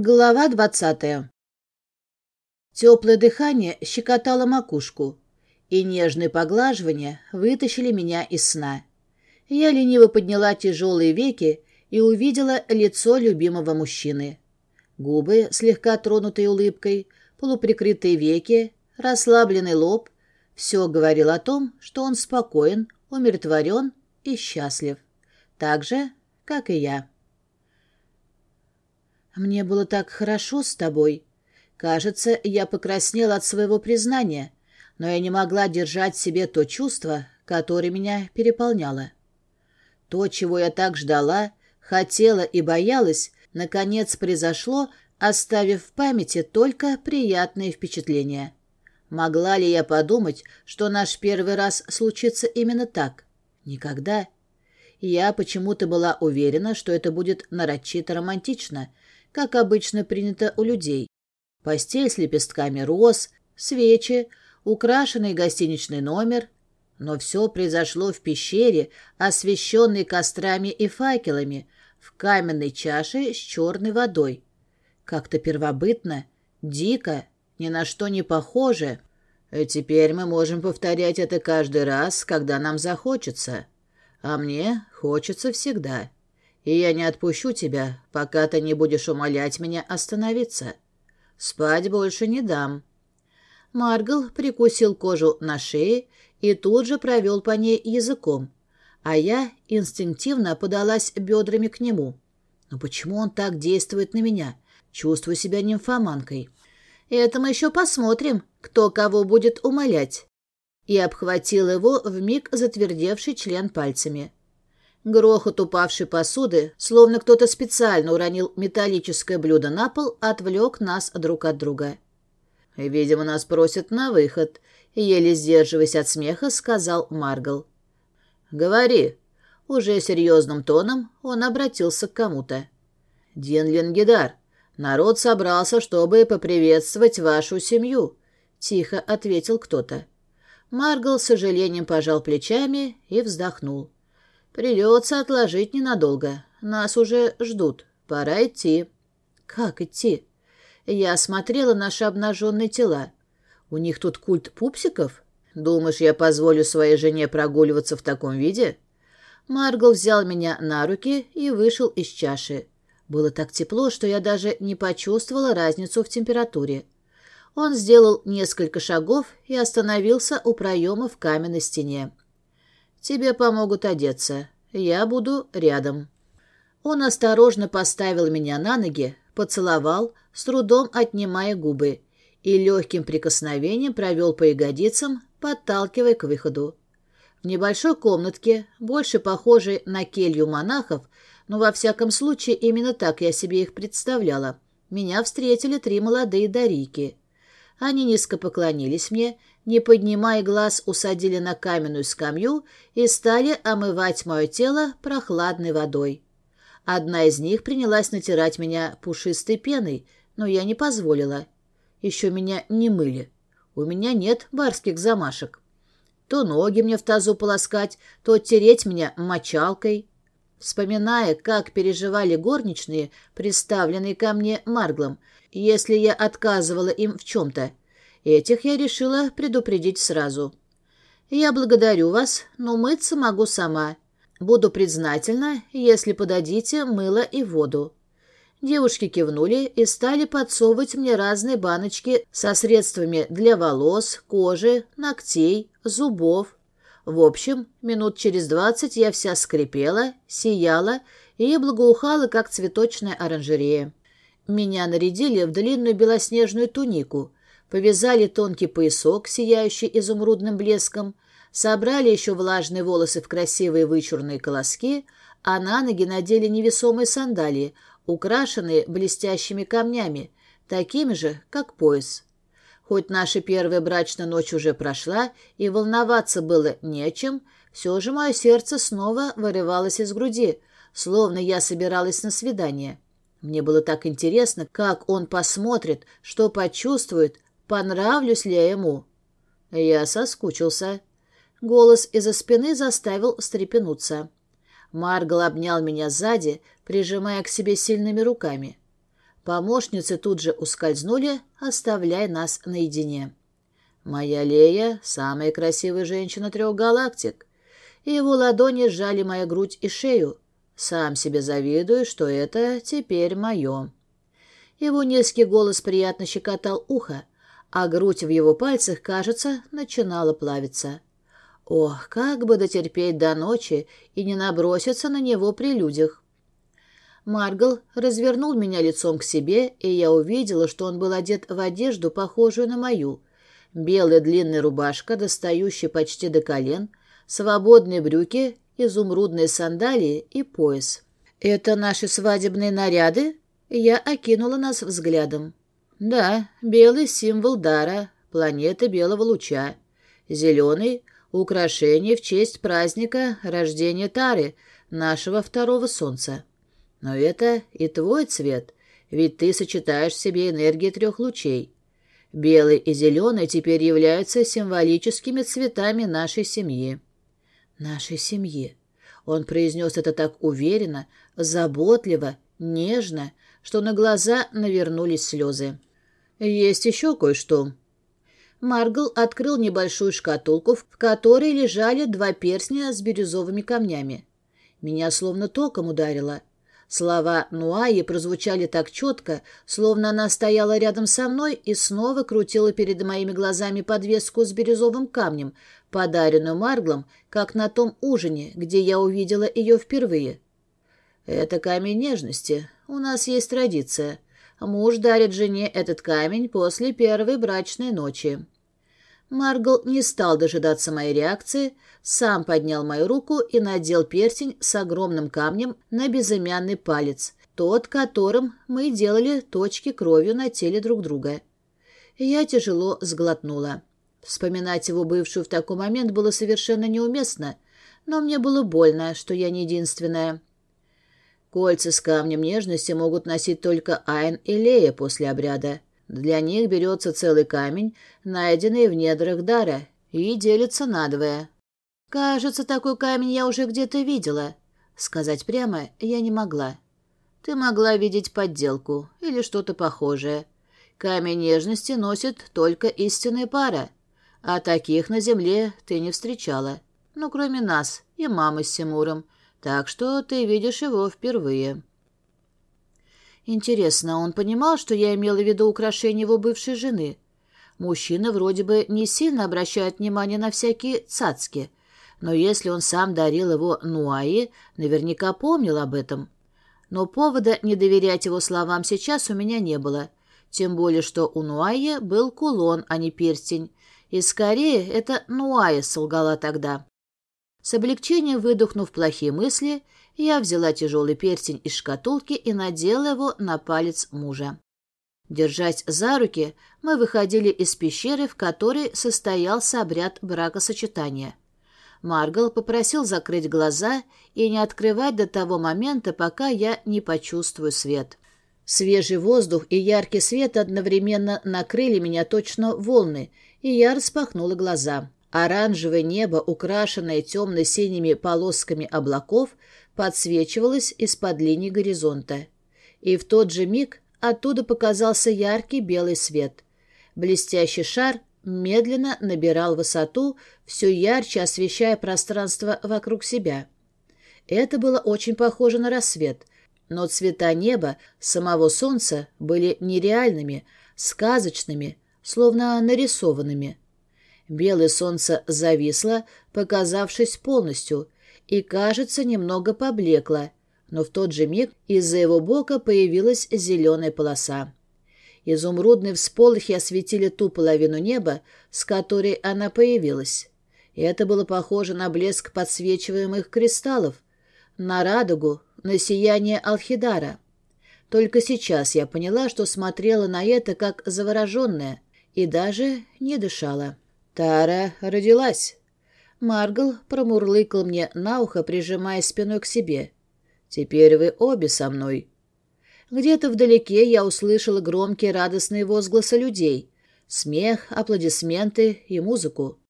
Глава двадцатая. Теплое дыхание щекотало макушку, и нежные поглаживания вытащили меня из сна. Я лениво подняла тяжелые веки и увидела лицо любимого мужчины. Губы, слегка тронутые улыбкой, полуприкрытые веки, расслабленный лоб — все говорило о том, что он спокоен, умиротворен и счастлив. Так же, как и я. «Мне было так хорошо с тобой. Кажется, я покраснела от своего признания, но я не могла держать в себе то чувство, которое меня переполняло. То, чего я так ждала, хотела и боялась, наконец произошло, оставив в памяти только приятные впечатления. Могла ли я подумать, что наш первый раз случится именно так? Никогда. Я почему-то была уверена, что это будет нарочито романтично — как обычно принято у людей. Постель с лепестками роз, свечи, украшенный гостиничный номер. Но все произошло в пещере, освещенной кострами и факелами, в каменной чаше с черной водой. Как-то первобытно, дико, ни на что не похоже. И теперь мы можем повторять это каждый раз, когда нам захочется. А мне хочется всегда и я не отпущу тебя, пока ты не будешь умолять меня остановиться. Спать больше не дам». Маргл прикусил кожу на шее и тут же провел по ней языком, а я инстинктивно подалась бедрами к нему. Но почему он так действует на меня? Чувствую себя нимфоманкой. Это мы еще посмотрим, кто кого будет умолять. И обхватил его в миг затвердевший член пальцами. Грохот упавшей посуды, словно кто-то специально уронил металлическое блюдо на пол, отвлек нас друг от друга. «Видимо, нас просят на выход», — еле сдерживаясь от смеха, сказал Маргал. «Говори». Уже серьезным тоном он обратился к кому-то. «Дин Ленгидар, народ собрался, чтобы поприветствовать вашу семью», — тихо ответил кто-то. Маргал с сожалением пожал плечами и вздохнул. Придется отложить ненадолго. Нас уже ждут. Пора идти. Как идти? Я осмотрела наши обнаженные тела. У них тут культ пупсиков? Думаешь, я позволю своей жене прогуливаться в таком виде? Маргл взял меня на руки и вышел из чаши. Было так тепло, что я даже не почувствовала разницу в температуре. Он сделал несколько шагов и остановился у проема в каменной стене. Тебе помогут одеться. Я буду рядом». Он осторожно поставил меня на ноги, поцеловал, с трудом отнимая губы, и легким прикосновением провел по ягодицам, подталкивая к выходу. В небольшой комнатке, больше похожей на келью монахов, но во всяком случае именно так я себе их представляла, меня встретили три молодые дарики. Они низко поклонились мне, не поднимая глаз, усадили на каменную скамью и стали омывать мое тело прохладной водой. Одна из них принялась натирать меня пушистой пеной, но я не позволила. Еще меня не мыли. У меня нет барских замашек. То ноги мне в тазу полоскать, то тереть меня мочалкой. Вспоминая, как переживали горничные, представленные ко мне Марглом, если я отказывала им в чем-то, Этих я решила предупредить сразу. Я благодарю вас, но мыться могу сама. Буду признательна, если подадите мыло и воду. Девушки кивнули и стали подсовывать мне разные баночки со средствами для волос, кожи, ногтей, зубов. В общем, минут через двадцать я вся скрипела, сияла и благоухала, как цветочная оранжерея. Меня нарядили в длинную белоснежную тунику, повязали тонкий поясок, сияющий изумрудным блеском, собрали еще влажные волосы в красивые вычурные колоски, а на ноги надели невесомые сандалии, украшенные блестящими камнями, такими же, как пояс. Хоть наша первая брачная ночь уже прошла, и волноваться было нечем, все же мое сердце снова вырывалось из груди, словно я собиралась на свидание. Мне было так интересно, как он посмотрит, что почувствует, Понравлюсь ли я ему? Я соскучился. Голос из-за спины заставил встрепенуться. Маргал обнял меня сзади, прижимая к себе сильными руками. Помощницы тут же ускользнули, оставляя нас наедине. Моя Лея — самая красивая женщина трех галактик. Его ладони сжали мою грудь и шею. Сам себе завидую, что это теперь мое. Его низкий голос приятно щекотал ухо, а грудь в его пальцах, кажется, начинала плавиться. Ох, как бы дотерпеть до ночи и не наброситься на него при людях. Маргл развернул меня лицом к себе, и я увидела, что он был одет в одежду, похожую на мою. Белая длинная рубашка, достающая почти до колен, свободные брюки, изумрудные сандалии и пояс. «Это наши свадебные наряды?» Я окинула нас взглядом. «Да, белый символ дара, планета белого луча. Зеленый — украшение в честь праздника рождения Тары, нашего второго солнца. Но это и твой цвет, ведь ты сочетаешь в себе энергии трех лучей. Белый и зеленый теперь являются символическими цветами нашей семьи. Нашей семьи. Он произнес это так уверенно, заботливо, нежно, что на глаза навернулись слезы. «Есть еще кое-что». Маргл открыл небольшую шкатулку, в которой лежали два перстня с бирюзовыми камнями. Меня словно током ударило. Слова Нуаи прозвучали так четко, словно она стояла рядом со мной и снова крутила перед моими глазами подвеску с бирюзовым камнем, подаренную Марглом, как на том ужине, где я увидела ее впервые. «Это камень нежности. У нас есть традиция. Муж дарит жене этот камень после первой брачной ночи». Маргл не стал дожидаться моей реакции, сам поднял мою руку и надел перстень с огромным камнем на безымянный палец, тот, которым мы делали точки кровью на теле друг друга. Я тяжело сглотнула. Вспоминать его бывшую в такой момент было совершенно неуместно, но мне было больно, что я не единственная. Кольца с камнем нежности могут носить только Айн и Лея после обряда. Для них берется целый камень, найденный в недрах дара, и делится надвое. Кажется, такой камень я уже где-то видела. Сказать прямо я не могла. Ты могла видеть подделку или что-то похожее. Камень нежности носит только истинная пара, а таких на земле ты не встречала. Ну, кроме нас и мамы с Симуром, так что ты видишь его впервые. Интересно, он понимал, что я имела в виду украшение его бывшей жены? Мужчины вроде бы не сильно обращают внимание на всякие цацки, но если он сам дарил его Нуаи, наверняка помнил об этом. Но повода не доверять его словам сейчас у меня не было, тем более что у Нуаи был кулон, а не перстень, и скорее это Нуая солгала тогда. С облегчением выдохнув плохие мысли, я взяла тяжелый перстень из шкатулки и надела его на палец мужа. Держась за руки, мы выходили из пещеры, в которой состоялся обряд бракосочетания. Маргал попросил закрыть глаза и не открывать до того момента, пока я не почувствую свет. Свежий воздух и яркий свет одновременно накрыли меня точно волны, и я распахнула глаза. Оранжевое небо, украшенное темно-синими полосками облаков, подсвечивалось из-под линии горизонта. И в тот же миг оттуда показался яркий белый свет. Блестящий шар медленно набирал высоту, все ярче освещая пространство вокруг себя. Это было очень похоже на рассвет, но цвета неба, самого солнца были нереальными, сказочными, словно нарисованными. Белое солнце зависло, показавшись полностью, и, кажется, немного поблекло, но в тот же миг из-за его бока появилась зеленая полоса. Изумрудные всполохи осветили ту половину неба, с которой она появилась. И это было похоже на блеск подсвечиваемых кристаллов, на радугу, на сияние Алхидара. Только сейчас я поняла, что смотрела на это как завороженная и даже не дышала. Тара родилась. Маргл промурлыкал мне на ухо, прижимая спиной к себе. «Теперь вы обе со мной». Где-то вдалеке я услышала громкие радостные возгласы людей, смех, аплодисменты и музыку.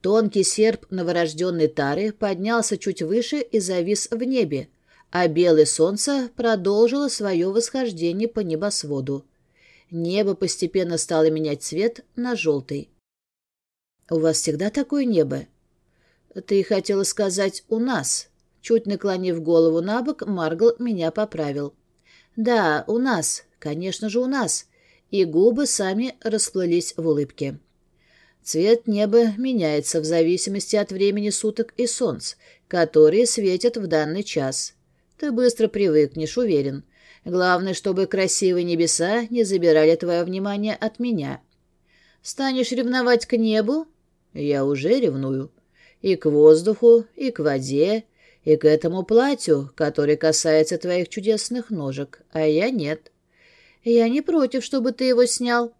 Тонкий серп новорожденной Тары поднялся чуть выше и завис в небе, а белое солнце продолжило свое восхождение по небосводу. Небо постепенно стало менять цвет на желтый. «У вас всегда такое небо?» «Ты хотела сказать «у нас». Чуть наклонив голову на бок, Маргл меня поправил. «Да, у нас. Конечно же, у нас». И губы сами расплылись в улыбке. Цвет неба меняется в зависимости от времени суток и солнц, которые светят в данный час. Ты быстро привыкнешь, уверен. Главное, чтобы красивые небеса не забирали твое внимание от меня. Станешь ревновать к небу? Я уже ревную. И к воздуху, и к воде, и к этому платью, который касается твоих чудесных ножек, а я нет. Я не против, чтобы ты его снял.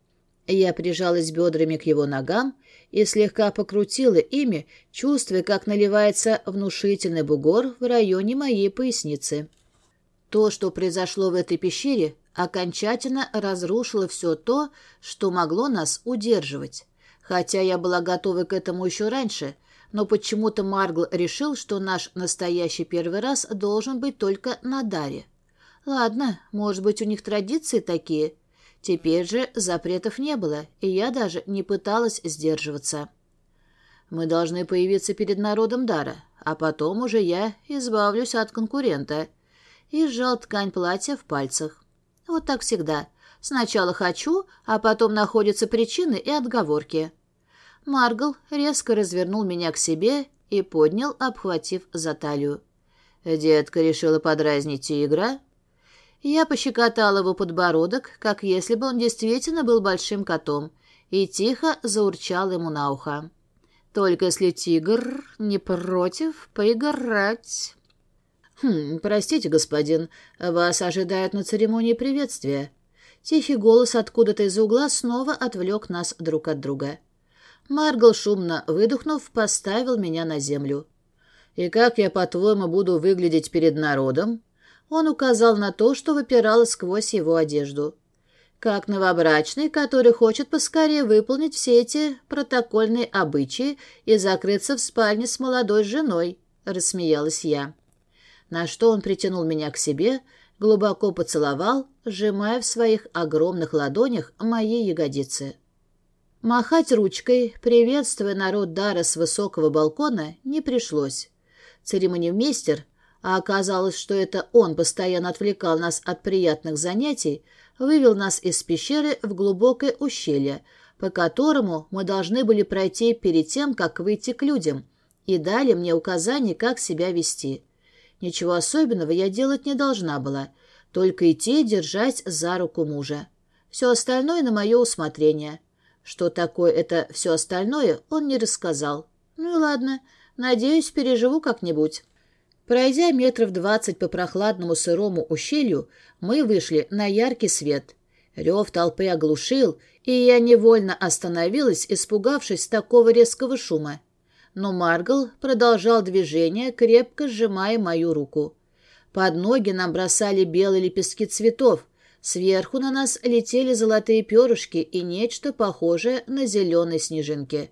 Я прижалась бедрами к его ногам и слегка покрутила ими, чувствуя, как наливается внушительный бугор в районе моей поясницы. То, что произошло в этой пещере, окончательно разрушило все то, что могло нас удерживать. Хотя я была готова к этому еще раньше, но почему-то Маргл решил, что наш настоящий первый раз должен быть только на Даре. Ладно, может быть, у них традиции такие – Теперь же запретов не было, и я даже не пыталась сдерживаться. Мы должны появиться перед народом Дара, а потом уже я избавлюсь от конкурента. И сжал ткань платья в пальцах. Вот так всегда. Сначала хочу, а потом находятся причины и отговорки. Маргл резко развернул меня к себе и поднял, обхватив за талию. Детка решила подразнить тигра, я пощекотала его подбородок, как если бы он действительно был большим котом, и тихо заурчал ему на ухо. «Только если тигр не против поиграть...» «Хм, простите, господин, вас ожидают на церемонии приветствия». Тихий голос откуда-то из угла снова отвлек нас друг от друга. Маргал, шумно выдохнув, поставил меня на землю. «И как я, по-твоему, буду выглядеть перед народом?» Он указал на то, что выпирало сквозь его одежду. Как новобрачный, который хочет поскорее выполнить все эти протокольные обычаи и закрыться в спальне с молодой женой, рассмеялась я. На что он притянул меня к себе, глубоко поцеловал, сжимая в своих огромных ладонях мои ягодицы. Махать ручкой, приветствуя народ Дара с высокого балкона, не пришлось. Церемонимейстер, а оказалось, что это он постоянно отвлекал нас от приятных занятий, вывел нас из пещеры в глубокое ущелье, по которому мы должны были пройти перед тем, как выйти к людям, и дали мне указания, как себя вести. Ничего особенного я делать не должна была, только идти держать за руку мужа. Все остальное на мое усмотрение. Что такое это все остальное, он не рассказал. Ну и ладно, надеюсь, переживу как-нибудь. Пройдя метров двадцать по прохладному сырому ущелью, мы вышли на яркий свет. Рев толпы оглушил, и я невольно остановилась, испугавшись такого резкого шума. Но Маргл продолжал движение, крепко сжимая мою руку. Под ноги нам бросали белые лепестки цветов, сверху на нас летели золотые перышки и нечто похожее на зеленые снежинки.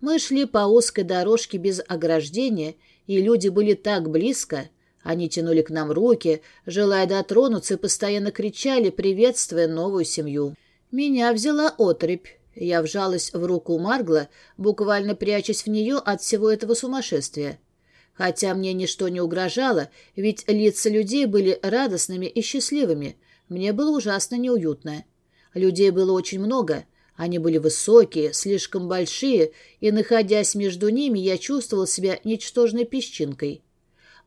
Мы шли по узкой дорожке без ограждения, и люди были так близко. Они тянули к нам руки, желая дотронуться, и постоянно кричали, приветствуя новую семью. Меня взяла отрыбь. Я вжалась в руку Маргла, буквально прячась в нее от всего этого сумасшествия. Хотя мне ничто не угрожало, ведь лица людей были радостными и счастливыми. Мне было ужасно неуютно. Людей было очень много — они были высокие, слишком большие, и, находясь между ними, я чувствовал себя ничтожной песчинкой.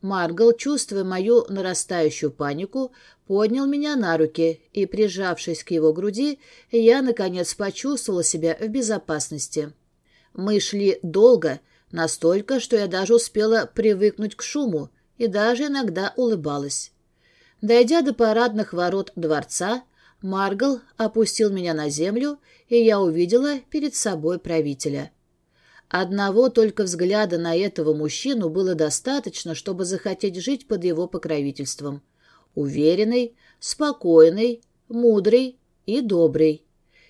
Маргал, чувствуя мою нарастающую панику, поднял меня на руки, и, прижавшись к его груди, я, наконец, почувствовала себя в безопасности. Мы шли долго, настолько, что я даже успела привыкнуть к шуму и даже иногда улыбалась. Дойдя до парадных ворот дворца, Маргал опустил меня на землю, и я увидела перед собой правителя. Одного только взгляда на этого мужчину было достаточно, чтобы захотеть жить под его покровительством. Уверенный, спокойный, мудрый и добрый.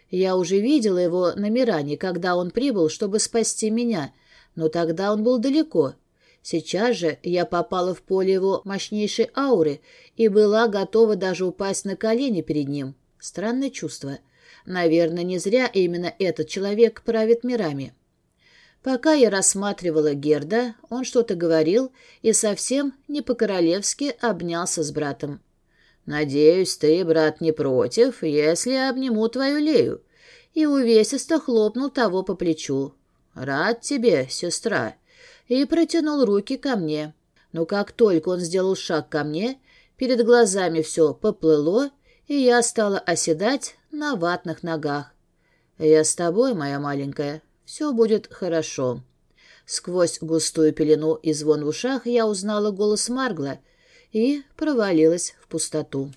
Я уже видела его на Миране, когда он прибыл, чтобы спасти меня, но тогда он был далеко. Сейчас же я попала в поле его мощнейшей ауры и была готова даже упасть на колени перед ним. Странное чувство. Наверное, не зря именно этот человек правит мирами. Пока я рассматривала Герда, он что-то говорил и совсем не по-королевски обнялся с братом. «Надеюсь, ты, брат, не против, если обниму твою Лею?» И увесисто хлопнул того по плечу. «Рад тебе, сестра!» И протянул руки ко мне. Но как только он сделал шаг ко мне, перед глазами все поплыло, и я стала оседать на ватных ногах. «Я с тобой, моя маленькая. Все будет хорошо». Сквозь густую пелену и звон в ушах я узнала голос Маргла и провалилась в пустоту.